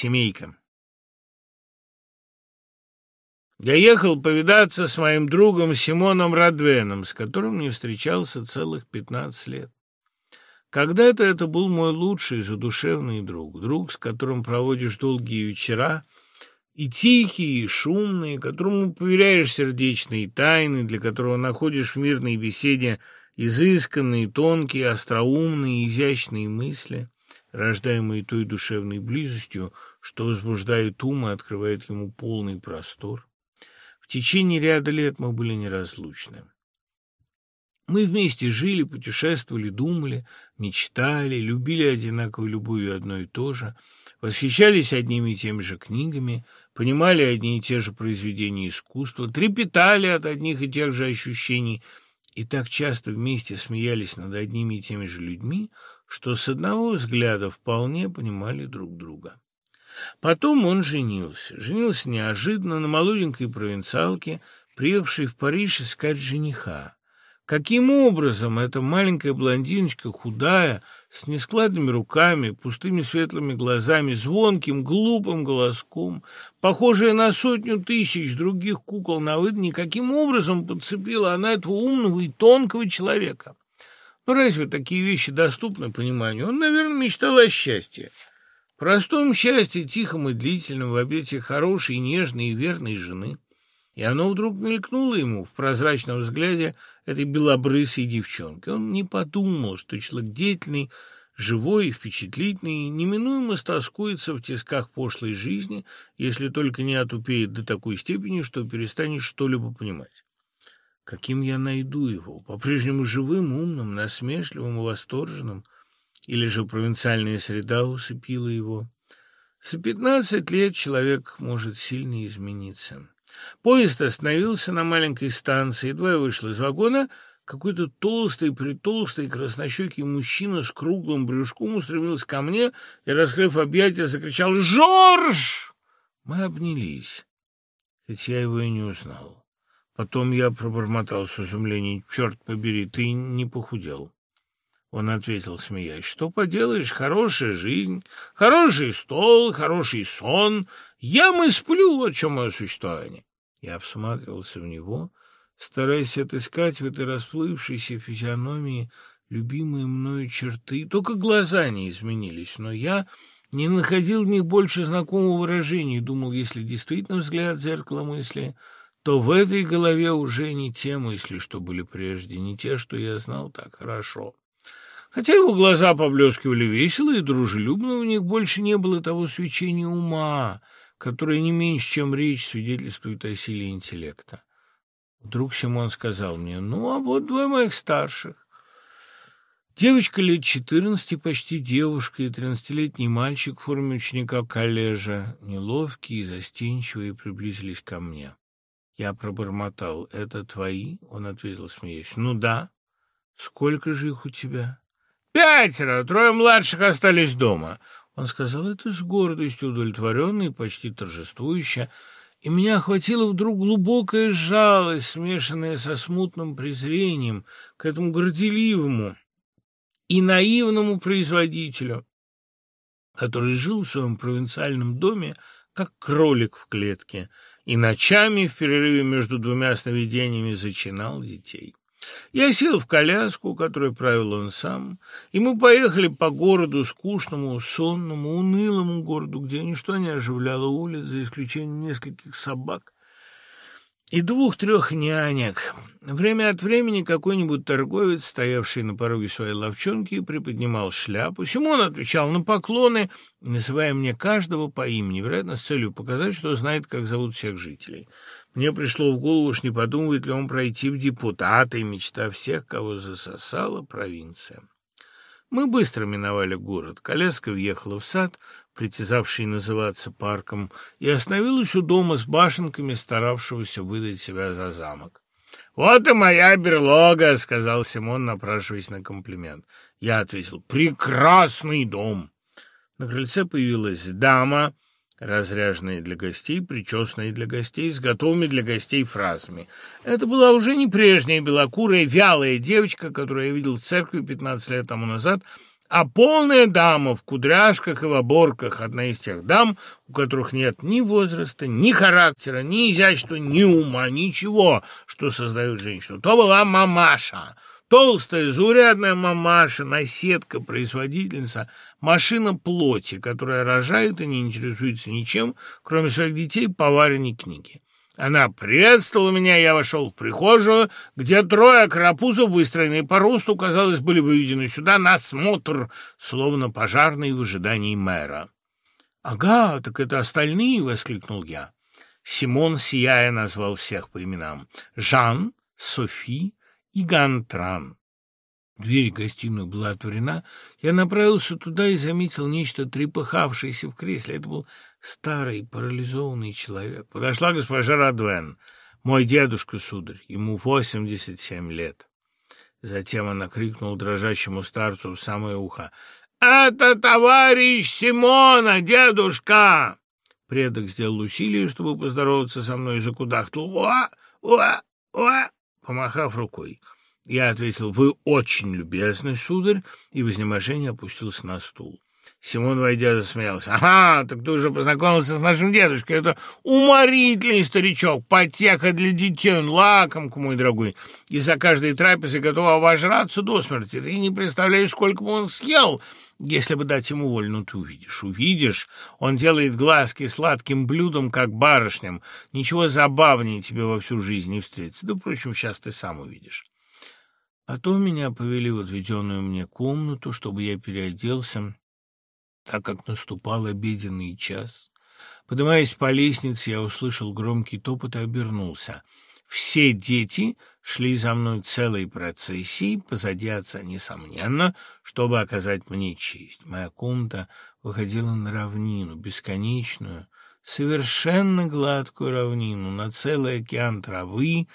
Семейка. Я ехал повидаться с моим другом Симоном Радвеном, с которым не встречался целых пятнадцать лет. Когда-то это был мой лучший задушевный друг, друг, с которым проводишь долгие вечера, и тихий, и шумный, которому поверяешь сердечные тайны, для которого находишь в мирной беседе изысканные, тонкие, остроумные, изящные мысли, рождаемые той душевной близостью, что возбуждает ум и открывает ему полный простор. В течение ряда лет мы были неразлучны. Мы вместе жили, путешествовали, думали, мечтали, любили одинаковой любовью одно и то же, восхищались одними и теми же книгами, понимали одни и те же произведения искусства, трепетали от одних и тех же ощущений и так часто вместе смеялись над одними и теми же людьми, что с одного взгляда вполне понимали друг друга. Потом он женился. Женился неожиданно на молоденькой провинциалке, приехавшей в Париж искать жениха. Каким образом эта маленькая блондиночка, худая, с нескладными руками, пустыми светлыми глазами, звонким, глупым голоском, похожая на сотню тысяч других кукол на выдане, каким образом подцепила она этого умного и тонкого человека? Ну, разве такие вещи доступны пониманию? Он, наверное, мечтал о счастье. Простом счастье, тихом и длительном, в обете хорошей, нежной и верной жены. И оно вдруг мелькнуло ему в прозрачном взгляде этой белобрысой девчонки. Он не подумал, что человек деятельный, живой и впечатлительный, неминуемо стоскуется в тисках пошлой жизни, если только не отупеет до такой степени, что перестанет что-либо понимать. Каким я найду его? По-прежнему живым, умным, насмешливым и восторженным – или же провинциальная среда усыпила его. За пятнадцать лет человек может сильно измениться. Поезд остановился на маленькой станции, едва я вышел из вагона, какой-то толстый, притолстый, краснощекий мужчина с круглым брюшком устремился ко мне и, раскрыв объятия, закричал «Жорж!» Мы обнялись, хоть я его и не узнал. Потом я пробормотал с изумлением «Черт побери, ты не похудел». Он ответил, смеясь, что поделаешь, хорошая жизнь, хороший стол, хороший сон. Ем и сплю, вот чем мое существование. Я всматривался в него, стараясь отыскать в этой расплывшейся физиономии любимые мною черты. Только глаза не изменились, но я не находил в них больше знакомого выражения и думал, если действительно взгляд зеркало мысли, то в этой голове уже не те мысли, что были прежде, не те, что я знал так хорошо. Хотя его глаза поблескивали весело и дружелюбно, у них больше не было того свечения ума, которое не меньше, чем речь, свидетельствует о силе интеллекта. Вдруг Симон сказал мне, ну, а вот двое моих старших. Девочка лет четырнадцати, почти девушка, и тринадцатилетний мальчик в форме ученика коллежа, неловкие и застенчивые, приблизились ко мне. Я пробормотал, это твои? Он ответил, смеясь, ну да. Сколько же их у тебя? «Пятеро! Трое младших остались дома!» Он сказал это с гордостью, удовлетворенно и почти торжествующе, и меня охватила вдруг глубокая жалость, смешанная со смутным презрением к этому горделивому и наивному производителю, который жил в своем провинциальном доме, как кролик в клетке, и ночами в перерыве между двумя сновидениями зачинал детей. Я сел в коляску, которой правил он сам, и мы поехали по городу, скучному, сонному, унылому городу, где ничто не оживляло улиц, за исключением нескольких собак и двух-трех нянек. Время от времени какой-нибудь торговец, стоявший на пороге своей ловчонки, приподнимал шляпу. Симон отвечал на поклоны, называя мне каждого по имени, вероятно, с целью показать, что знает, как зовут всех жителей. Мне пришло в голову, уж не подумает ли он пройти в депутаты, мечта всех, кого засосала провинция. Мы быстро миновали город. Коляска въехала в сад, притязавший называться парком, и остановилась у дома с башенками, старавшегося выдать себя за замок. «Вот и моя берлога», — сказал Симон, напрашиваясь на комплимент. Я ответил «Прекрасный дом». На крыльце появилась дама — разряженные для гостей, причесанные для гостей, с готовыми для гостей фразами. Это была уже не прежняя белокурая, вялая девочка, которую я видел в церкви 15 лет тому назад, а полная дама в кудряшках и в оборках, одна из тех дам, у которых нет ни возраста, ни характера, ни изящества, ни ума, ничего, что создает женщину. То была мамаша, толстая, заурядная мамаша, наседка, производительница, машина плоти, которая рожает и не интересуется ничем, кроме своих детей, поваренной книги. Она приветствовала меня, я вошел в прихожую, где трое карапузов, выстроенные по росту, казалось, были выведены сюда на смотр, словно пожарный в ожидании мэра. «Ага, так это остальные!» — воскликнул я. Симон, сияя, назвал всех по именам. Жан, Софи и Гантран. Дверь в гостиную была отворена. Я направился туда и заметил нечто трепыхавшееся в кресле. Это был старый парализованный человек. Подошла госпожа Радвен. Мой дедушка, сударь, ему восемьдесят семь лет. Затем она крикнула дрожащему старцу в самое ухо. «Это товарищ Симона, дедушка!» Предок сделал усилие, чтобы поздороваться со мной, и закудахтал. «Уа! Уа! Уа!» помахав рукой. Я ответил, «Вы очень любезный, сударь», и в изнеможении опустился на стул. Симон, войдя, засмеялся. «Ага, так ты уже познакомился с нашим дедушкой. Это уморительный старичок, потеха для детей, он лакомка, мой дорогой. И за каждой трапезой готов обожраться до смерти. Ты не представляешь, сколько бы он съел, если бы дать ему волю. Ну, ты увидишь, увидишь. Он делает глазки сладким блюдом, как барышням. Ничего забавнее тебе во всю жизнь не встретится. Да, впрочем, сейчас ты сам увидишь». Потом меня повели в отведенную мне комнату, чтобы я переоделся, так как наступал обеденный час. Поднимаясь по лестнице, я услышал громкий топот и обернулся. Все дети шли за мной целой процессией, позади отца, несомненно, чтобы оказать мне честь. Моя комната выходила на равнину, бесконечную, совершенно гладкую равнину, на целый океан травы,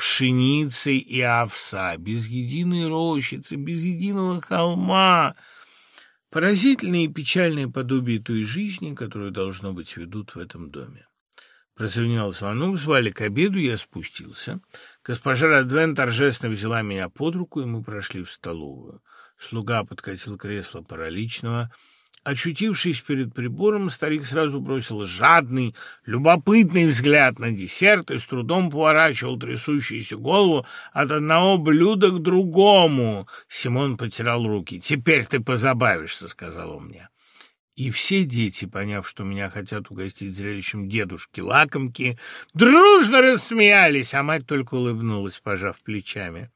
пшеницы и овса, без единой рощицы, без единого холма. Поразительное и печальное подобие той жизни, которую, должно быть, ведут в этом доме. Прозвенел звонок, звали к обеду, я спустился. Госпожа Радвен торжественно взяла меня под руку, и мы прошли в столовую. Слуга подкатил кресло параличного, Очутившись перед прибором, старик сразу бросил жадный, любопытный взгляд на десерт и с трудом поворачивал трясущуюся голову от одного блюда к другому. Симон потерял руки. «Теперь ты позабавишься», — сказал он мне. И все дети, поняв, что меня хотят угостить зрелищем дедушки-лакомки, дружно рассмеялись, а мать только улыбнулась, пожав плечами.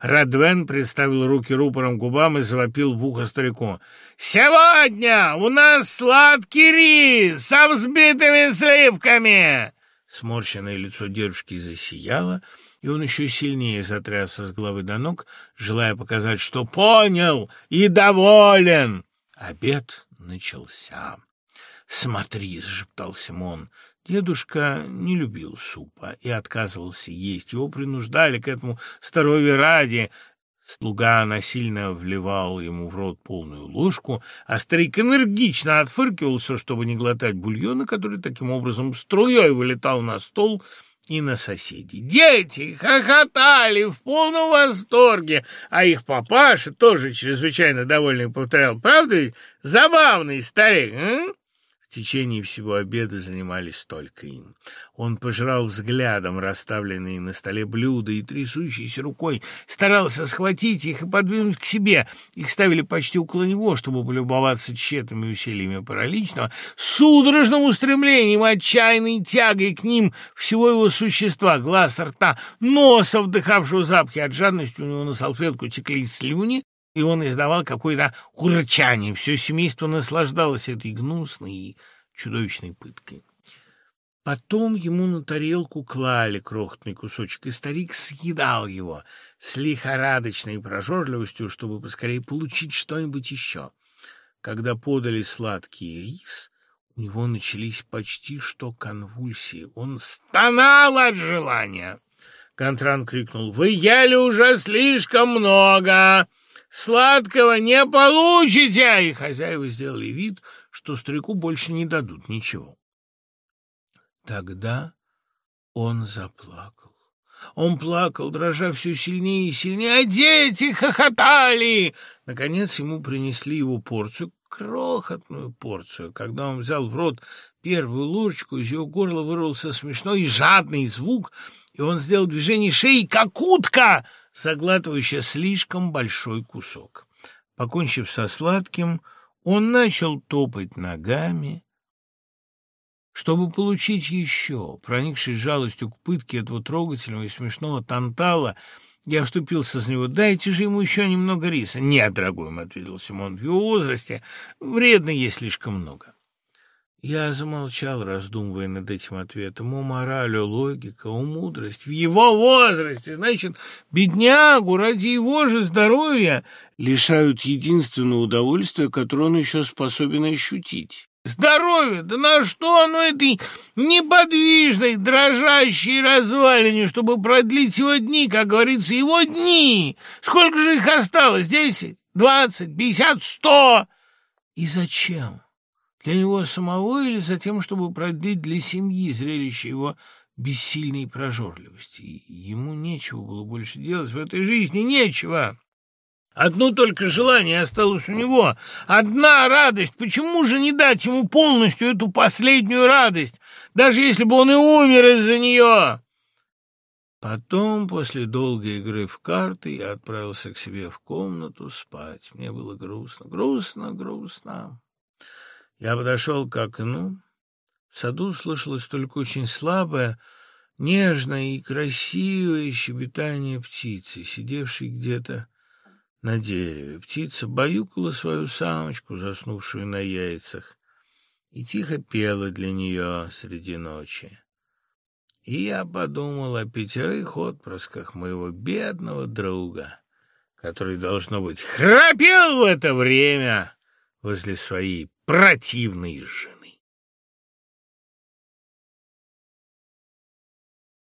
Радвен приставил руки рупором губам и завопил в ухо старику. «Сегодня у нас сладкий рис со взбитыми сливками!» Сморщенное лицо девушки засияло, и он еще сильнее затрясся с головы до ног, желая показать, что понял и доволен. Обед начался. «Смотри!» — зашептал Симон. Дедушка не любил супа и отказывался есть. Его принуждали к этому здоровье ради. Слуга насильно вливал ему в рот полную ложку, а старик энергично отфыркивался, чтобы не глотать бульона, который таким образом струей вылетал на стол и на соседей. Дети хохотали в полном восторге, а их папаша, тоже чрезвычайно довольный, повторял, «Правда ведь забавный старик, м? В течение всего обеда занимались только им. Он пожирал взглядом расставленные на столе блюда и трясущейся рукой старался схватить их и подвинуть к себе. Их ставили почти около него, чтобы полюбоваться тщетными усилиями параличного, судорожным устремлением, отчаянной тягой к ним всего его существа, глаз, рта, носа, вдыхавшего запахи от жадности, у него на салфетку текли слюни, и он издавал какое-то урчание. Все семейство наслаждалось этой гнусной и чудовищной пыткой. Потом ему на тарелку клали крохотный кусочек, и старик съедал его с лихорадочной прожорливостью, чтобы поскорее получить что-нибудь еще. Когда подали сладкий рис, у него начались почти что конвульсии. Он стонал от желания. Контран крикнул, «Вы ели уже слишком много!» Сладкого не получите!» И хозяева сделали вид, что старику больше не дадут ничего. Тогда он заплакал. Он плакал, дрожа все сильнее и сильнее, а дети хохотали. Наконец ему принесли его порцию, крохотную порцию. Когда он взял в рот первую ложечку, из его горла вырвался смешной и жадный звук, и он сделал движение шеи, как утка, заглатывающая слишком большой кусок. Покончив со сладким, он начал топать ногами, чтобы получить еще. Проникшись жалостью к пытке этого трогательного и смешного тантала, я вступился с него. «Дайте же ему еще немного риса». «Нет, дорогой мой», — ответил Симон, — «в его возрасте вредно есть слишком много». Я замолчал, раздумывая над этим ответом. О мораль, о логика, о мудрость. В его возрасте, значит, беднягу ради его же здоровья лишают единственного удовольствия, которое он еще способен ощутить. Здоровье! Да на что оно этой неподвижной, дрожащей развалине, чтобы продлить его дни, как говорится, его дни? Сколько же их осталось? Десять, двадцать, пятьдесят, сто? И зачем? Для него самого или за тем, чтобы продлить для семьи зрелище его бессильной прожорливости? Ему нечего было больше делать в этой жизни, нечего. Одно только желание осталось у него. Одна радость. Почему же не дать ему полностью эту последнюю радость, даже если бы он и умер из-за нее? Потом, после долгой игры в карты, я отправился к себе в комнату спать. Мне было грустно, грустно, грустно. Я подошел к окну. В саду слышалось только очень слабое, нежное и красивое щебетание птицы, сидевшей где-то на дереве. Птица баюкала свою самочку, заснувшую на яйцах, и тихо пела для нее среди ночи. И я подумал о пятерых отпрысках моего бедного друга, который, должно быть, храпел в это время возле своей противной жены.